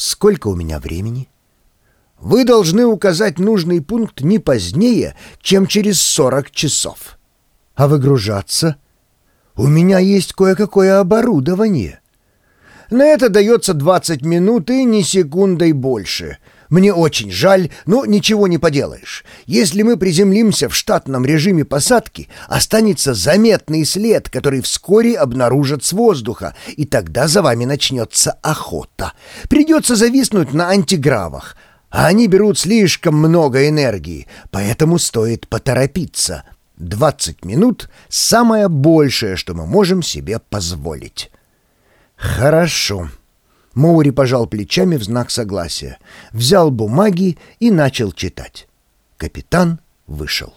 Сколько у меня времени? Вы должны указать нужный пункт не позднее, чем через 40 часов. А выгружаться? У меня есть кое-какое оборудование. На это дается 20 минут и ни секундой больше — мне очень жаль, но ничего не поделаешь. Если мы приземлимся в штатном режиме посадки, останется заметный след, который вскоре обнаружат с воздуха, и тогда за вами начнется охота. Придется зависнуть на антигравах, а они берут слишком много энергии, поэтому стоит поторопиться. 20 минут — самое большее, что мы можем себе позволить. Хорошо. Моури пожал плечами в знак согласия, взял бумаги и начал читать. Капитан вышел.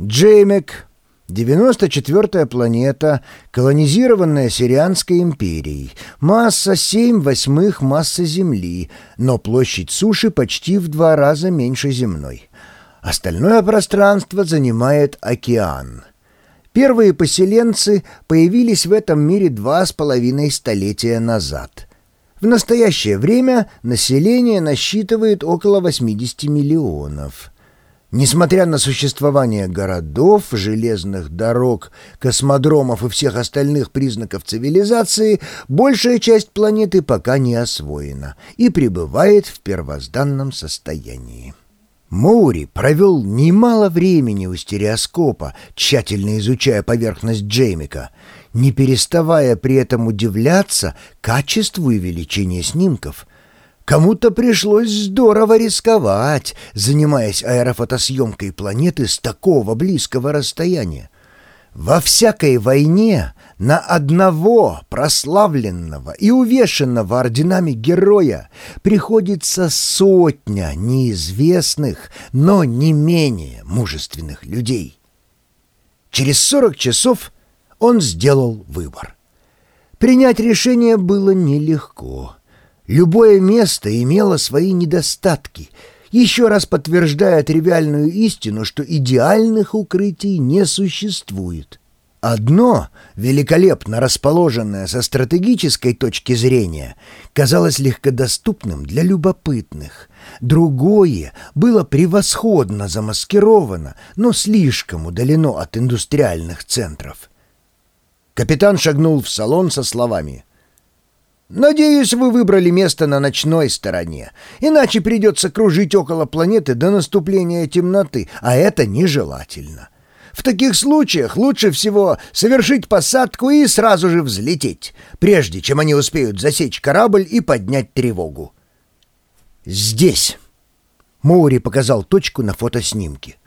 Джеймек, 94-я планета, колонизированная Сирианской империей. Масса 7 восьмых массы Земли, но площадь суши почти в два раза меньше земной. Остальное пространство занимает океан. Первые поселенцы появились в этом мире два с половиной столетия назад — в настоящее время население насчитывает около 80 миллионов. Несмотря на существование городов, железных дорог, космодромов и всех остальных признаков цивилизации, большая часть планеты пока не освоена и пребывает в первозданном состоянии. Моури провел немало времени у стереоскопа, тщательно изучая поверхность Джеймика, не переставая при этом удивляться качеству и величине снимков. Кому-то пришлось здорово рисковать, занимаясь аэрофотосъемкой планеты с такого близкого расстояния. Во всякой войне на одного прославленного и увешанного орденами героя приходится сотня неизвестных, но не менее мужественных людей. Через сорок часов он сделал выбор. Принять решение было нелегко. Любое место имело свои недостатки, еще раз подтверждая тривиальную истину, что идеальных укрытий не существует. Одно, великолепно расположенное со стратегической точки зрения, казалось легкодоступным для любопытных. Другое было превосходно замаскировано, но слишком удалено от индустриальных центров. Капитан шагнул в салон со словами. «Надеюсь, вы выбрали место на ночной стороне, иначе придется кружить около планеты до наступления темноты, а это нежелательно». В таких случаях лучше всего совершить посадку и сразу же взлететь, прежде чем они успеют засечь корабль и поднять тревогу. «Здесь!» — Моури показал точку на фотоснимке.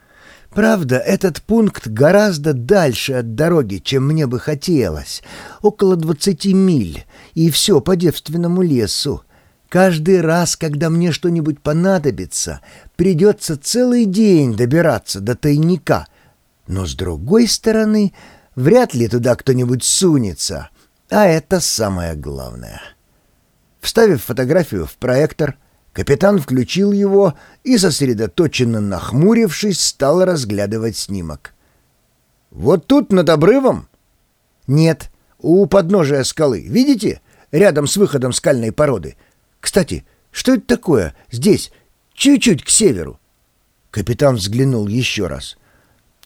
«Правда, этот пункт гораздо дальше от дороги, чем мне бы хотелось. Около двадцати миль, и все по девственному лесу. Каждый раз, когда мне что-нибудь понадобится, придется целый день добираться до тайника, но, с другой стороны, вряд ли туда кто-нибудь сунется, а это самое главное. Вставив фотографию в проектор, капитан включил его и, сосредоточенно нахмурившись, стал разглядывать снимок. «Вот тут, над обрывом?» «Нет, у подножия скалы. Видите? Рядом с выходом скальной породы. Кстати, что это такое здесь, чуть-чуть к северу?» Капитан взглянул еще раз.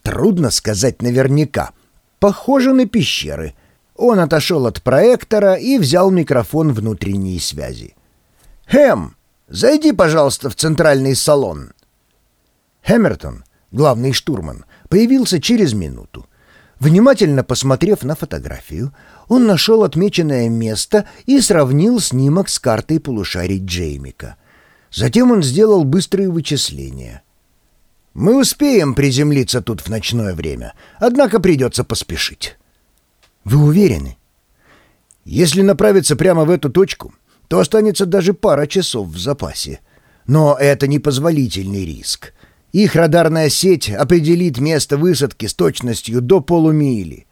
Трудно сказать наверняка. Похоже на пещеры. Он отошел от проектора и взял микрофон внутренней связи. «Хэм, зайди, пожалуйста, в центральный салон». Хэммертон, главный штурман, появился через минуту. Внимательно посмотрев на фотографию, он нашел отмеченное место и сравнил снимок с картой полушарий Джеймика. Затем он сделал быстрые вычисления. Мы успеем приземлиться тут в ночное время, однако придется поспешить. Вы уверены? Если направиться прямо в эту точку, то останется даже пара часов в запасе. Но это непозволительный риск. Их радарная сеть определит место высадки с точностью до полумили.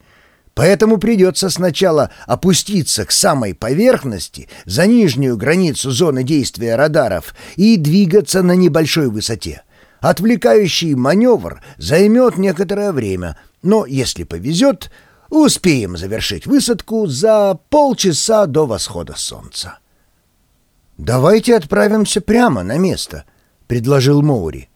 Поэтому придется сначала опуститься к самой поверхности, за нижнюю границу зоны действия радаров, и двигаться на небольшой высоте — Отвлекающий маневр займет некоторое время, но, если повезет, успеем завершить высадку за полчаса до восхода солнца. «Давайте отправимся прямо на место», — предложил Моури.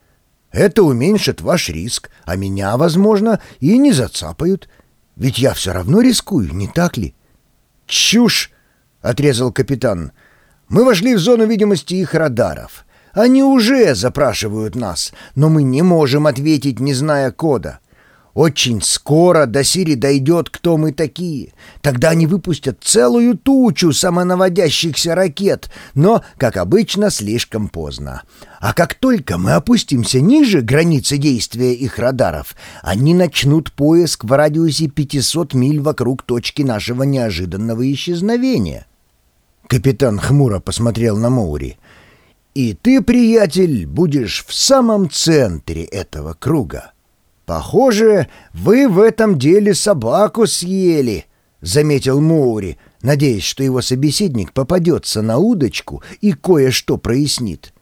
«Это уменьшит ваш риск, а меня, возможно, и не зацапают. Ведь я все равно рискую, не так ли?» «Чушь!» — отрезал капитан. «Мы вошли в зону видимости их радаров. Они уже запрашивают нас, но мы не можем ответить, не зная кода. Очень скоро до Сири дойдет, кто мы такие. Тогда они выпустят целую тучу самонаводящихся ракет, но, как обычно, слишком поздно. А как только мы опустимся ниже границы действия их радаров, они начнут поиск в радиусе 500 миль вокруг точки нашего неожиданного исчезновения. Капитан хмуро посмотрел на Моури. «И ты, приятель, будешь в самом центре этого круга». «Похоже, вы в этом деле собаку съели», — заметил Моури, надеясь, что его собеседник попадется на удочку и кое-что прояснит.